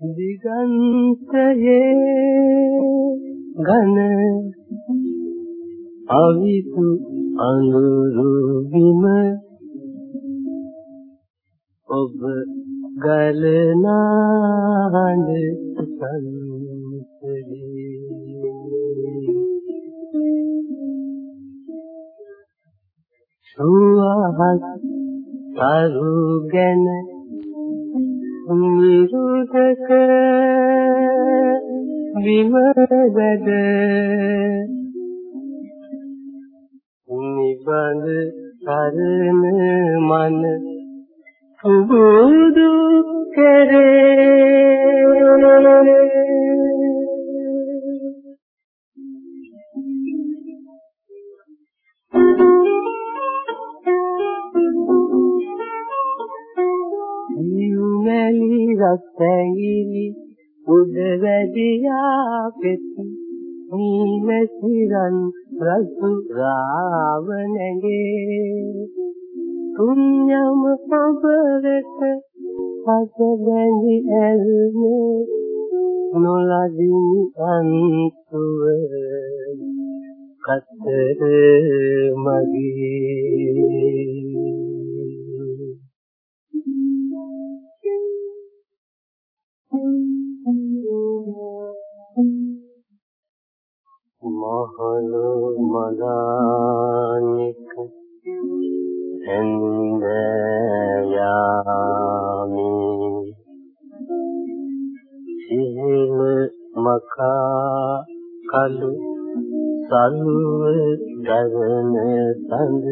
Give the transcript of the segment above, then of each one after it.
දිගන්තයේ ඝන අවිතු අඳුරු විම ඔබ ගලනා හඳ සංසරේ සුවහත් තරු ගැන නිරුදක විමදද? නිබඳ සරණ මන පුබුදු කරේ නිවැලි රසැඟිලි උඩ වැඩියා පෙති නීමසිරන් රසු රාව නැගේ පුඤ්ඤම ඔබ වෙත පස බැඳි ඇල්මේ නොලදිනි අන්තුව කතර මගේ මහලු මලානික එන්දයාමි සිහින මකා කලු සල්ව දරන සඳ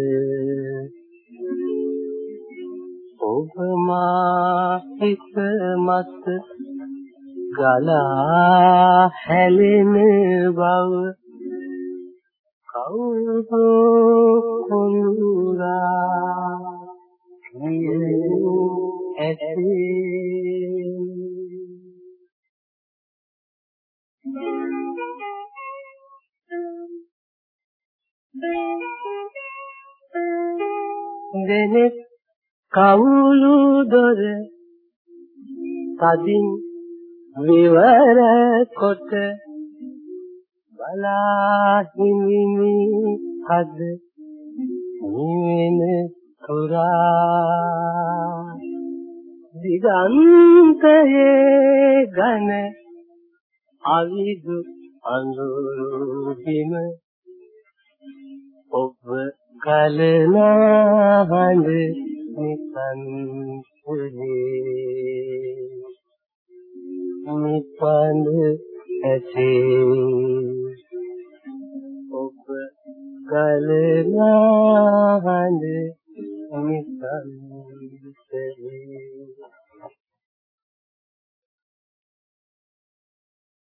ඔබ මා හිත මත ගලා හැලෙන බව කවුද කුරුරා ඇති දෙනෙක් කවුළු දොර තදින් විවර කොට බලා හිමිනි හද නිවෙන කුරා දිගන්තයේ ඝන අවිදු අඳුරු හිම ඔබ කලනා හඳ නිසන් පුරේ නිපඳ ඇසේ ඔබ කලනා හඳ නිසන් පුරේ